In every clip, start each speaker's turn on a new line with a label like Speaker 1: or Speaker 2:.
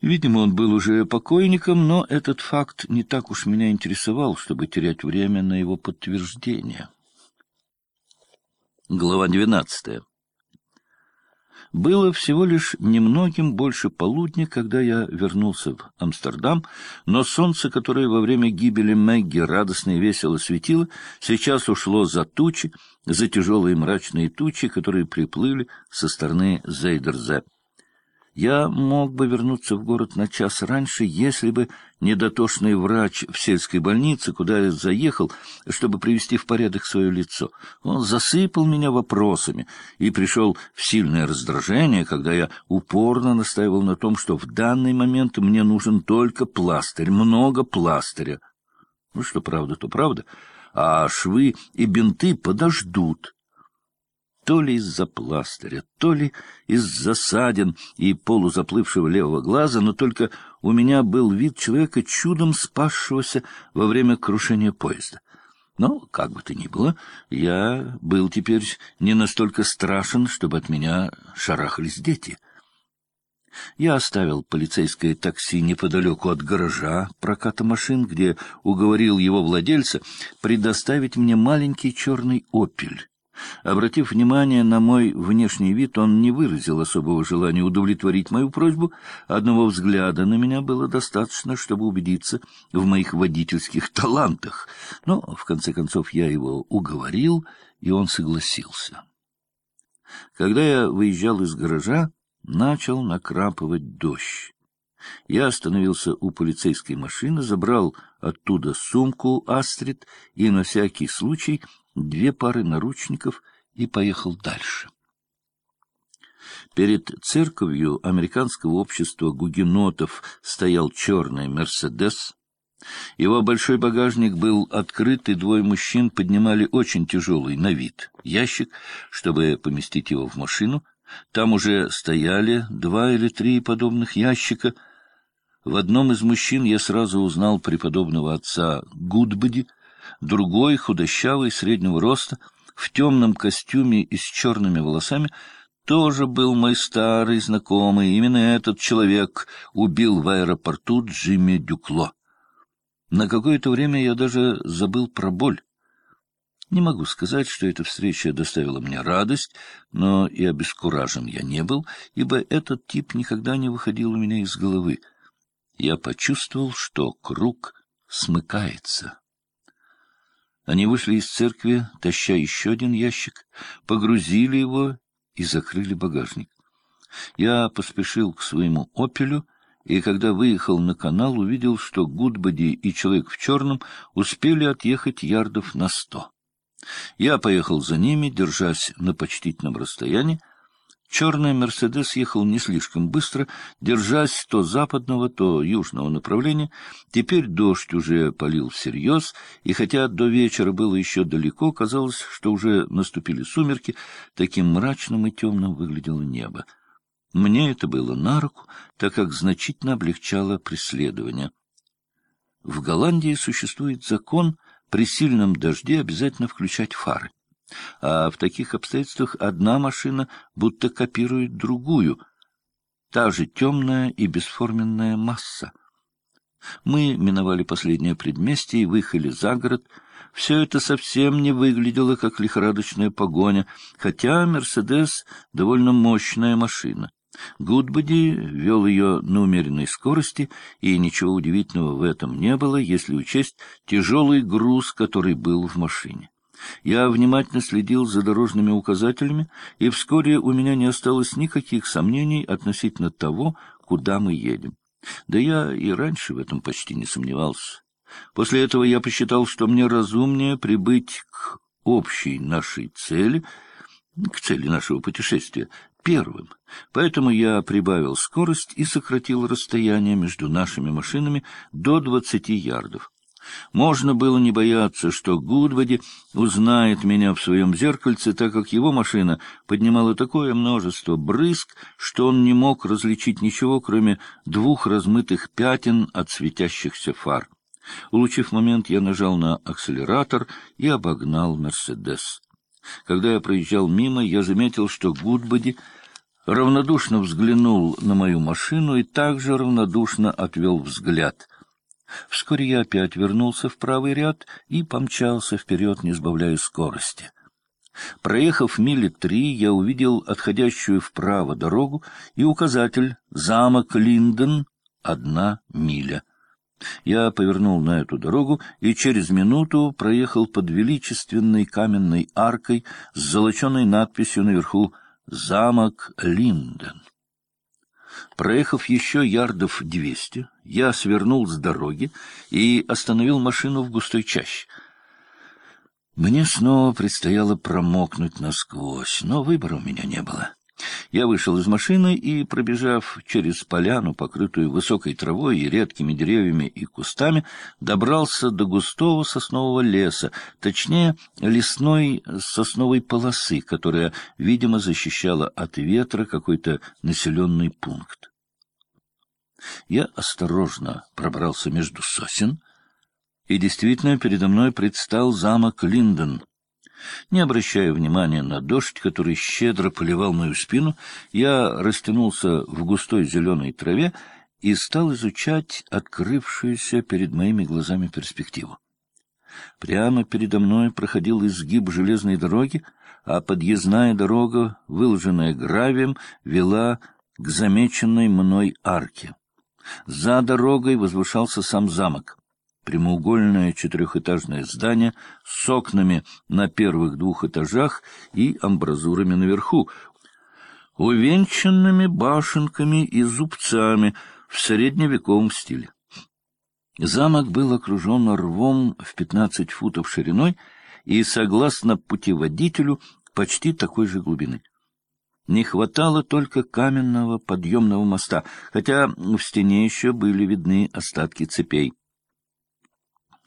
Speaker 1: Видимо, он был уже покойником, но этот факт не так уж меня интересовал, чтобы терять время на его подтверждение. Глава двенадцатая. Было всего лишь немногим больше полудня, когда я вернулся в Амстердам, но солнце, которое во время гибели Мэгги радостно и весело светило, сейчас ушло за тучи, за тяжелые мрачные тучи, которые приплыли со стороны Зейдерзе. Я мог бы вернуться в город на час раньше, если бы не дотошный врач в сельской больнице, куда я заехал, чтобы привести в порядок свое лицо. Он засыпал меня вопросами и пришел в сильное раздражение, когда я упорно настаивал на том, что в данный момент мне нужен только пластырь, много пластыря. Ну, что правда, то правда, а швы и бинты подождут то ли из-за пластыря, то ли из-за ссадин и полузаплывшего левого глаза, но только у меня был вид человека, чудом спасшегося во время крушения поезда. Но, как бы то ни было, я был теперь не настолько страшен, чтобы от меня шарахались дети. Я оставил полицейское такси неподалеку от гаража проката машин, где уговорил его владельца предоставить мне маленький черный «Опель» Обратив внимание на мой внешний вид, он не выразил особого желания удовлетворить мою просьбу. Одного взгляда на меня было достаточно, чтобы убедиться в моих водительских талантах. Но, в конце концов, я его уговорил, и он согласился. Когда я выезжал из гаража, начал накрапывать дождь. Я остановился у полицейской машины, забрал оттуда сумку «Астрид» и на всякий случай две пары наручников и поехал дальше. Перед церковью американского общества гугенотов стоял черный «Мерседес». Его большой багажник был открыт, и двое мужчин поднимали очень тяжелый на вид ящик, чтобы поместить его в машину. Там уже стояли два или три подобных ящика. В одном из мужчин я сразу узнал преподобного отца Гудбоди — Другой, худощавый, среднего роста, в темном костюме и с черными волосами, тоже был мой старый знакомый. Именно этот человек убил в аэропорту Джимми Дюкло. На какое-то время я даже забыл про боль. Не могу сказать, что эта встреча доставила мне радость, но и обескуражен я не был, ибо этот тип никогда не выходил у меня из головы. Я почувствовал, что круг смыкается. Они вышли из церкви, таща еще один ящик, погрузили его и закрыли багажник. Я поспешил к своему «Опелю», и когда выехал на канал, увидел, что Гудбоди и человек в черном успели отъехать ярдов на сто. Я поехал за ними, держась на почтительном расстоянии, Черный «Мерседес» ехал не слишком быстро, держась то западного, то южного направления. Теперь дождь уже полил всерьез, и хотя до вечера было еще далеко, казалось, что уже наступили сумерки, таким мрачным и темным выглядело небо. Мне это было на руку, так как значительно облегчало преследование. В Голландии существует закон при сильном дожде обязательно включать фары а в таких обстоятельствах одна машина будто копирует другую, та же темная и бесформенная масса. Мы миновали последнее предместье и выехали за город. Все это совсем не выглядело, как лихорадочная погоня, хотя «Мерседес» — довольно мощная машина. Гудбоди вел ее на умеренной скорости, и ничего удивительного в этом не было, если учесть тяжелый груз, который был в машине. Я внимательно следил за дорожными указателями, и вскоре у меня не осталось никаких сомнений относительно того, куда мы едем. Да я и раньше в этом почти не сомневался. После этого я посчитал, что мне разумнее прибыть к общей нашей цели, к цели нашего путешествия, первым. Поэтому я прибавил скорость и сократил расстояние между нашими машинами до двадцати ярдов. Можно было не бояться, что Гудводи узнает меня в своем зеркальце, так как его машина поднимала такое множество брызг, что он не мог различить ничего, кроме двух размытых пятен от светящихся фар. Улучив момент, я нажал на акселератор и обогнал «Мерседес». Когда я проезжал мимо, я заметил, что Гудбоди равнодушно взглянул на мою машину и также равнодушно отвел взгляд. Вскоре я опять вернулся в правый ряд и помчался вперед, не сбавляя скорости. Проехав мили три, я увидел отходящую вправо дорогу и указатель «Замок Линден. Одна миля». Я повернул на эту дорогу и через минуту проехал под величественной каменной аркой с золоченой надписью наверху «Замок Линден». Проехав еще ярдов двести, я свернул с дороги и остановил машину в густой чаще. Мне снова предстояло промокнуть насквозь, но выбора у меня не было. Я вышел из машины и, пробежав через поляну, покрытую высокой травой и редкими деревьями и кустами, добрался до густого соснового леса, точнее, лесной сосновой полосы, которая, видимо, защищала от ветра какой-то населенный пункт. Я осторожно пробрался между сосен, и действительно передо мной предстал замок Линдон — не обращая внимания на дождь, который щедро поливал мою спину, я растянулся в густой зеленой траве и стал изучать открывшуюся перед моими глазами перспективу. Прямо передо мной проходил изгиб железной дороги, а подъездная дорога, выложенная гравием, вела к замеченной мной арке. За дорогой возвышался сам замок прямоугольное четырехэтажное здание с окнами на первых двух этажах и амбразурами наверху, увенчанными башенками и зубцами в средневековом стиле. Замок был окружен рвом в пятнадцать футов шириной и, согласно путеводителю, почти такой же глубины. Не хватало только каменного подъемного моста, хотя в стене еще были видны остатки цепей.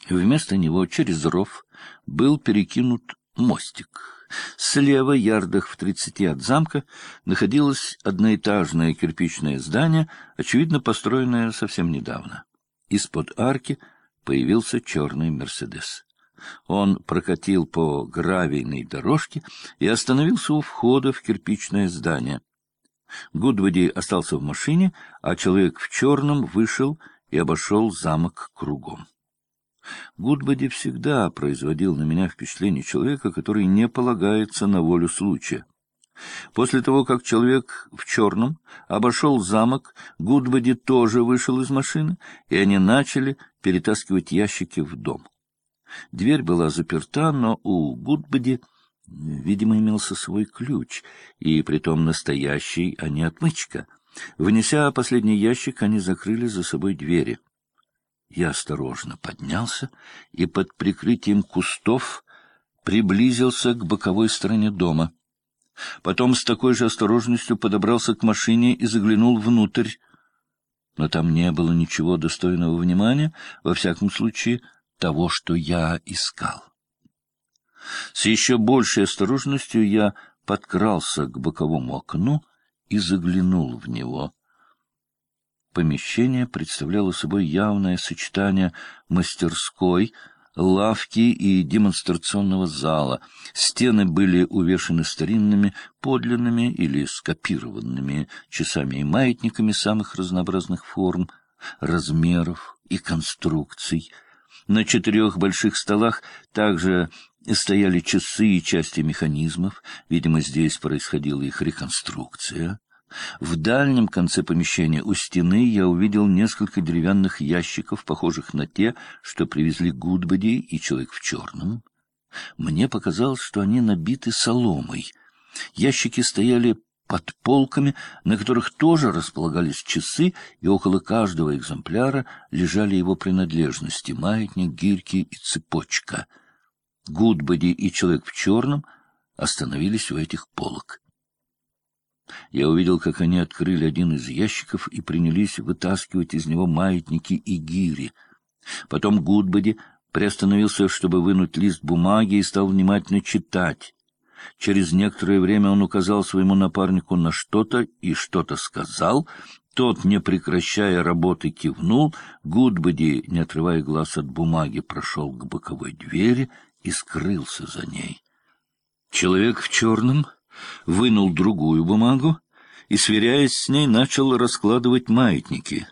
Speaker 1: Вместо него через ров был перекинут мостик. Слева, ярдах в тридцати от замка, находилось одноэтажное кирпичное здание, очевидно, построенное совсем недавно. Из-под арки появился черный «Мерседес». Он прокатил по гравийной дорожке и остановился у входа в кирпичное здание. Гудвуди остался в машине, а человек в черном вышел и обошел замок кругом. Гудбоди всегда производил на меня впечатление человека, который не полагается на волю случая. После того, как человек в черном обошел замок, Гудбоди тоже вышел из машины, и они начали перетаскивать ящики в дом. Дверь была заперта, но у Гудбоди, видимо, имелся свой ключ, и притом настоящий, а не отмычка. Внеся последний ящик, они закрыли за собой двери. Я осторожно поднялся и под прикрытием кустов приблизился к боковой стороне дома. Потом с такой же осторожностью подобрался к машине и заглянул внутрь. Но там не было ничего достойного внимания, во всяком случае, того, что я искал. С еще большей осторожностью я подкрался к боковому окну и заглянул в него. Помещение представляло собой явное сочетание мастерской, лавки и демонстрационного зала. Стены были увешаны старинными, подлинными или скопированными часами и маятниками самых разнообразных форм, размеров и конструкций. На четырех больших столах также стояли часы и части механизмов. Видимо, здесь происходила их реконструкция. В дальнем конце помещения у стены я увидел несколько деревянных ящиков, похожих на те, что привезли Гудбоди и человек в черном. Мне показалось, что они набиты соломой. Ящики стояли под полками, на которых тоже располагались часы, и около каждого экземпляра лежали его принадлежности — маятник, гирьки и цепочка. Гудбоди и человек в черном остановились у этих полок. Я увидел, как они открыли один из ящиков и принялись вытаскивать из него маятники и гири. Потом Гудбоди приостановился, чтобы вынуть лист бумаги и стал внимательно читать. Через некоторое время он указал своему напарнику на что-то и что-то сказал. Тот, не прекращая работы, кивнул. Гудбоди, не отрывая глаз от бумаги, прошел к боковой двери и скрылся за ней. Человек в черном вынул другую бумагу и, сверяясь с ней, начал раскладывать маятники.